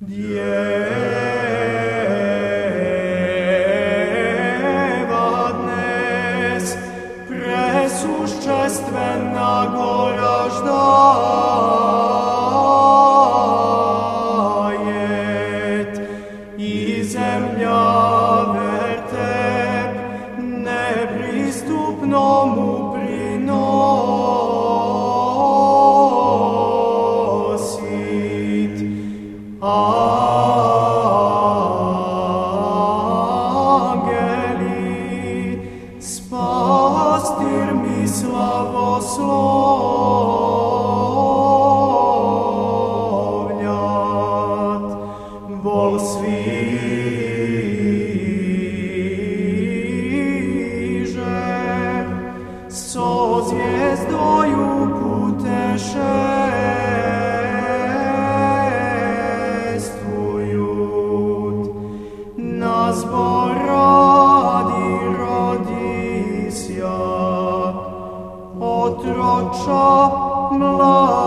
Dnes presuščestvena gora ždajet i zemlja vertep nepristupnomu Angeli, spastir mi slavo slovnjat, vol sviže, so zvijezdoju puteše. zboradi rodisja, otroča mlad.